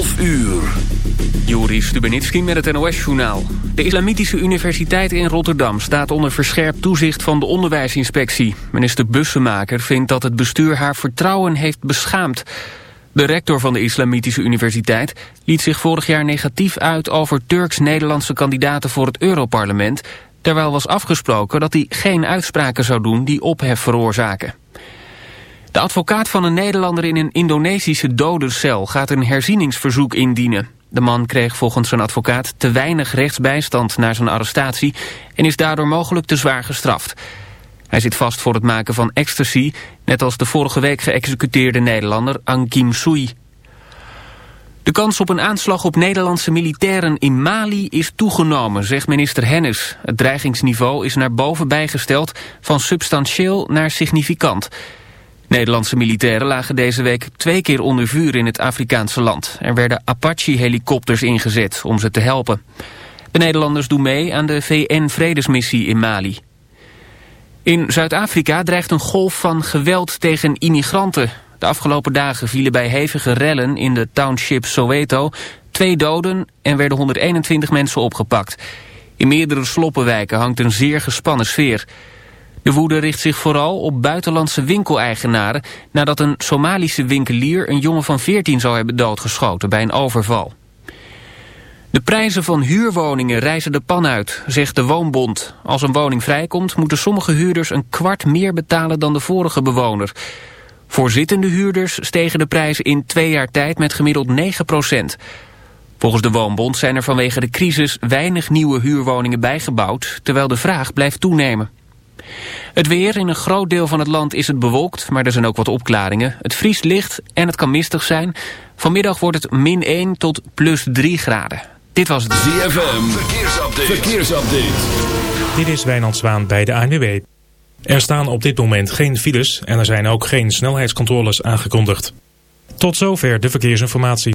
12 uur. Juri Stubenitski met het NOS-journaal. De Islamitische Universiteit in Rotterdam staat onder verscherpt toezicht van de onderwijsinspectie. Minister Bussemaker vindt dat het bestuur haar vertrouwen heeft beschaamd. De rector van de Islamitische Universiteit liet zich vorig jaar negatief uit over Turks-Nederlandse kandidaten voor het Europarlement, terwijl was afgesproken dat hij geen uitspraken zou doen die ophef veroorzaken. De advocaat van een Nederlander in een Indonesische dodencel gaat een herzieningsverzoek indienen. De man kreeg volgens zijn advocaat te weinig rechtsbijstand na zijn arrestatie en is daardoor mogelijk te zwaar gestraft. Hij zit vast voor het maken van ecstasy, net als de vorige week geëxecuteerde Nederlander Ang Kim Sui. De kans op een aanslag op Nederlandse militairen in Mali is toegenomen, zegt minister Hennis. Het dreigingsniveau is naar boven bijgesteld van substantieel naar significant. Nederlandse militairen lagen deze week twee keer onder vuur in het Afrikaanse land. Er werden Apache-helikopters ingezet om ze te helpen. De Nederlanders doen mee aan de VN-vredesmissie in Mali. In Zuid-Afrika dreigt een golf van geweld tegen immigranten. De afgelopen dagen vielen bij hevige rellen in de township Soweto twee doden en werden 121 mensen opgepakt. In meerdere sloppenwijken hangt een zeer gespannen sfeer. De woede richt zich vooral op buitenlandse winkeleigenaren... nadat een Somalische winkelier een jongen van 14 zou hebben doodgeschoten bij een overval. De prijzen van huurwoningen reizen de pan uit, zegt de Woonbond. Als een woning vrijkomt, moeten sommige huurders een kwart meer betalen dan de vorige bewoner. Voor zittende huurders stegen de prijzen in twee jaar tijd met gemiddeld 9 procent. Volgens de Woonbond zijn er vanwege de crisis weinig nieuwe huurwoningen bijgebouwd, terwijl de vraag blijft toenemen. Het weer, in een groot deel van het land is het bewolkt, maar er zijn ook wat opklaringen. Het vriest licht en het kan mistig zijn. Vanmiddag wordt het min 1 tot plus 3 graden. Dit was het ZFM, verkeersupdate. verkeersupdate. Dit is Wijnand Zwaan bij de ANWB. Er staan op dit moment geen files en er zijn ook geen snelheidscontroles aangekondigd. Tot zover de verkeersinformatie.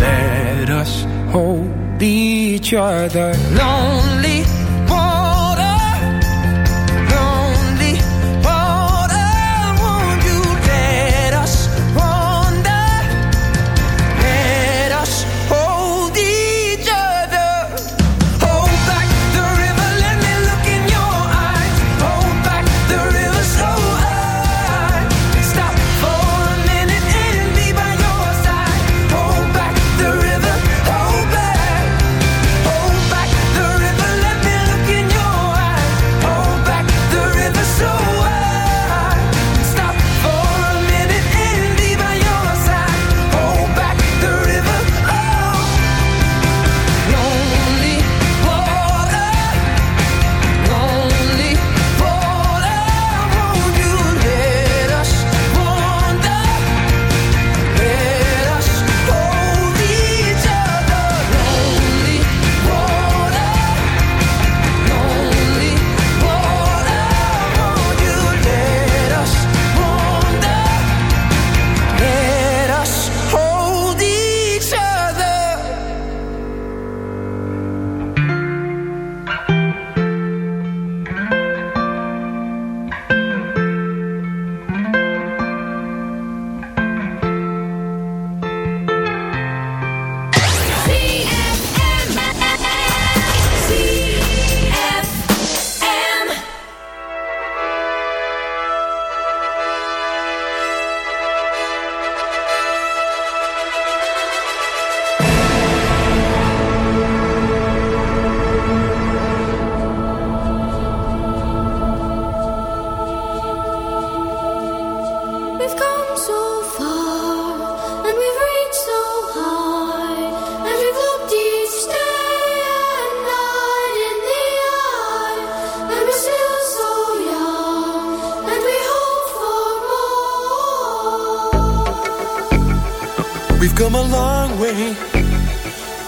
Let us hold each other lonely.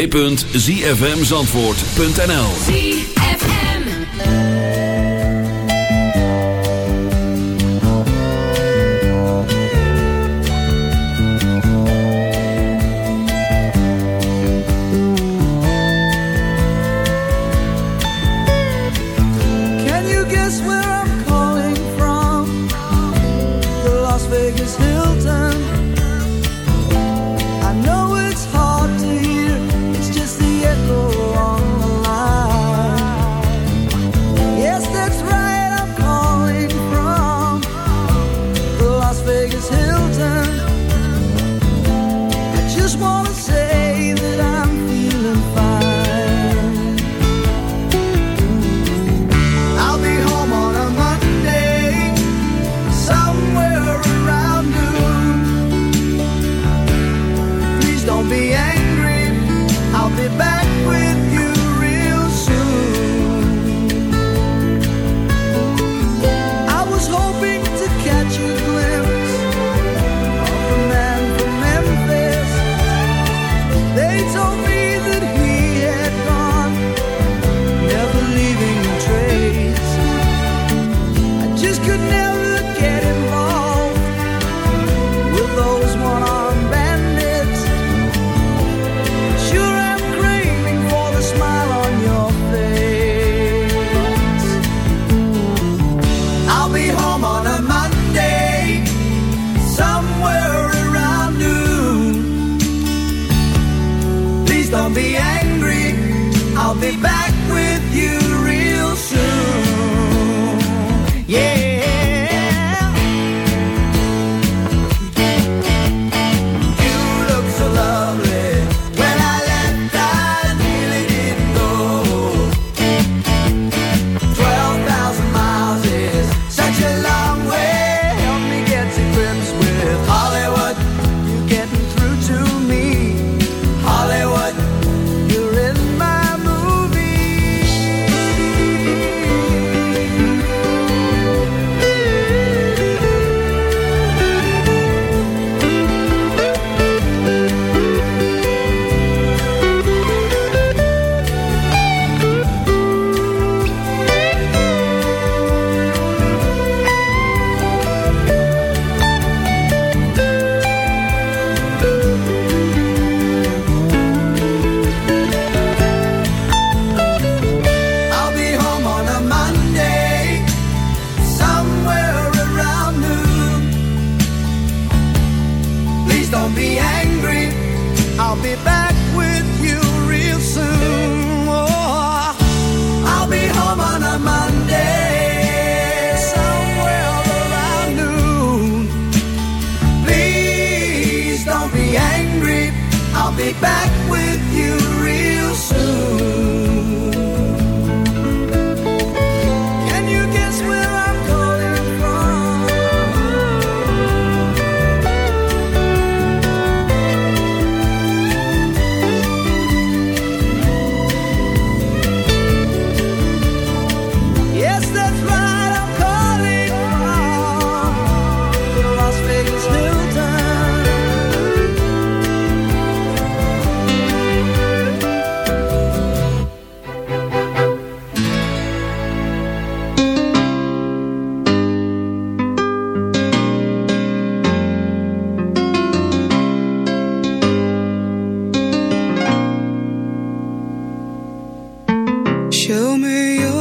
www.zfmzandvoort.nl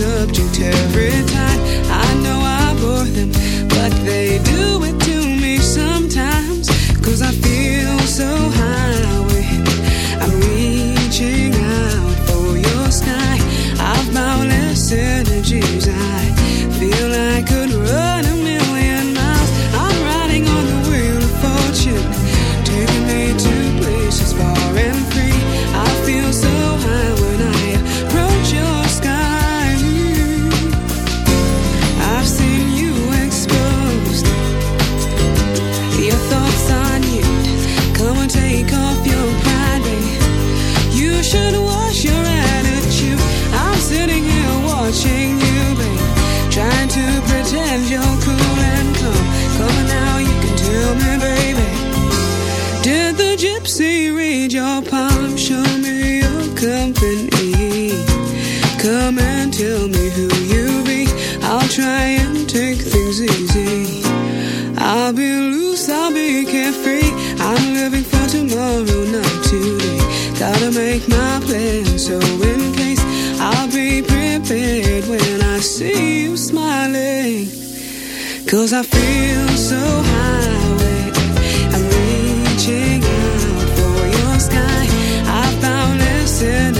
subject every time. I know I bore them, but they See you smiling. Cause I feel so high I'm reaching out for your sky. I found this in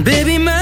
Baby, my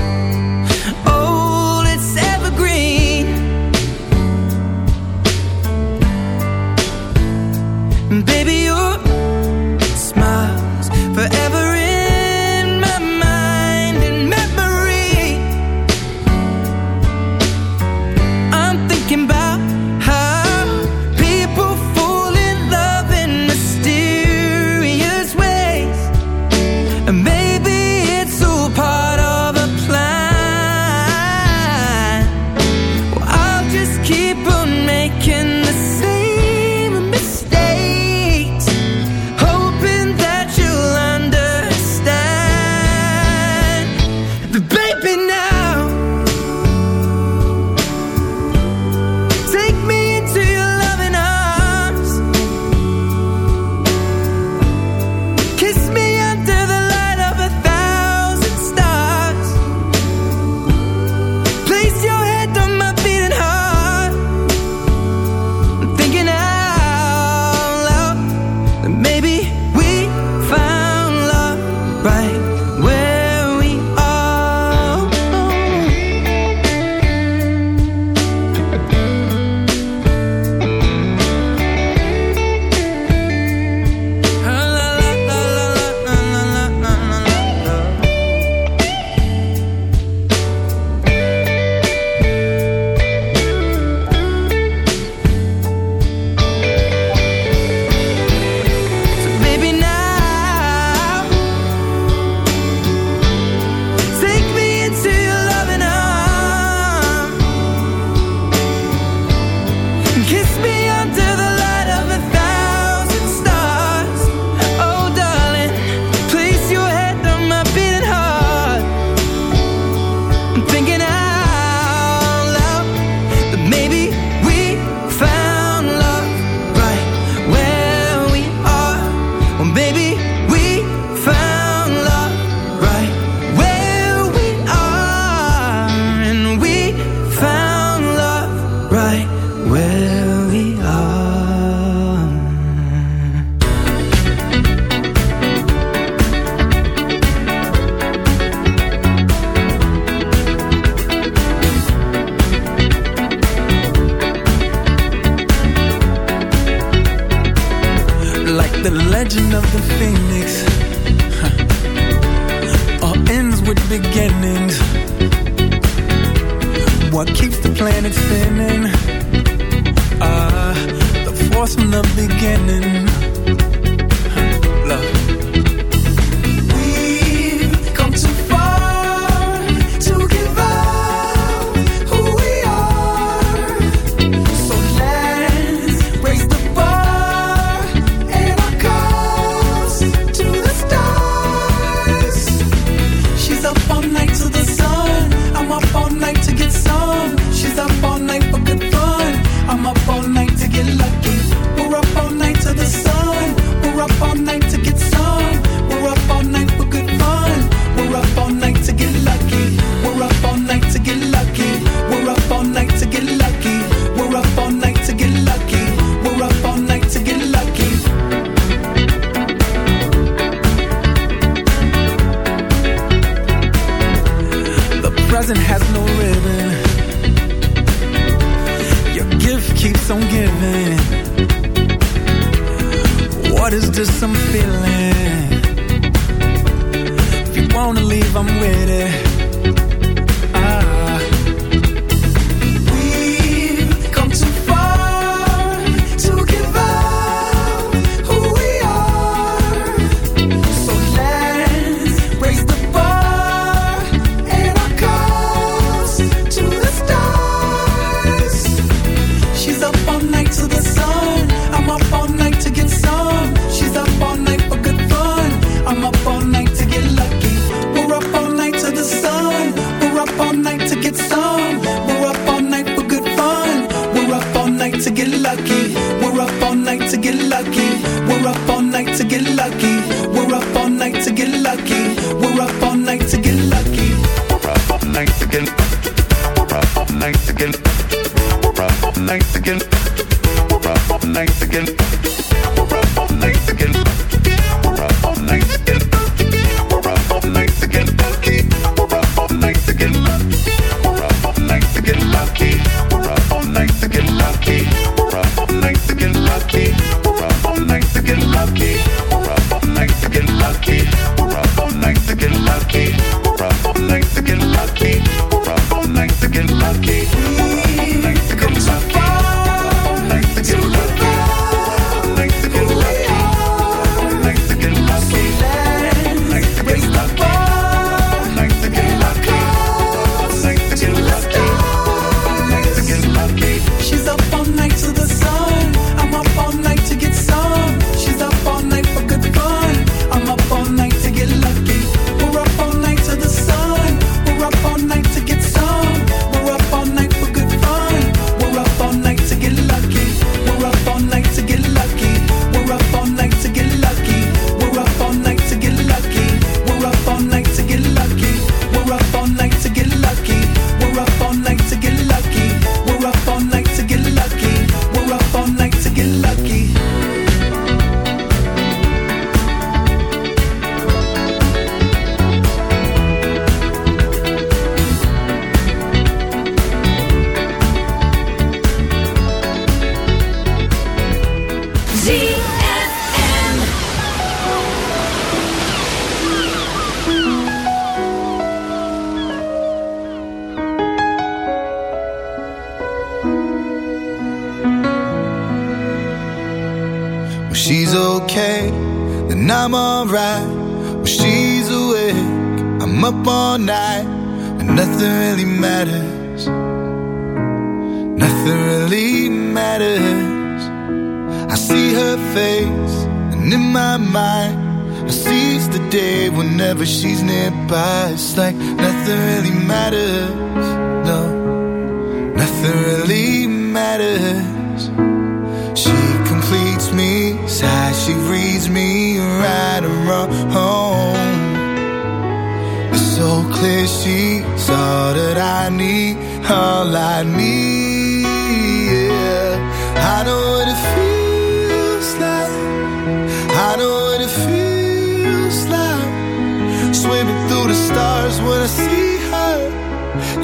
the stars when I see her.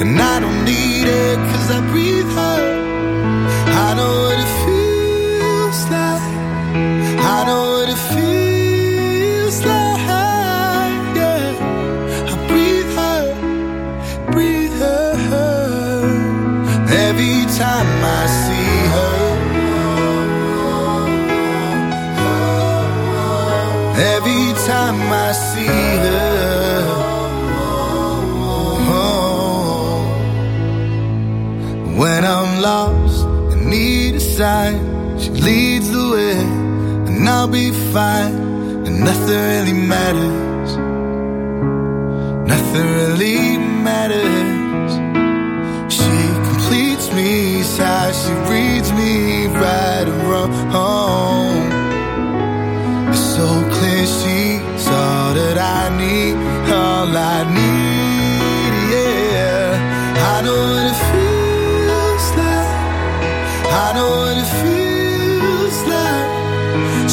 And I don't need it cause I breathe her. I know what it feels I'll be fine. And nothing really matters. Nothing really matters. She completes me, it's how she reads me Right and wrong. It's so clear she's all that I need All I need, yeah. I know what it feels like. I know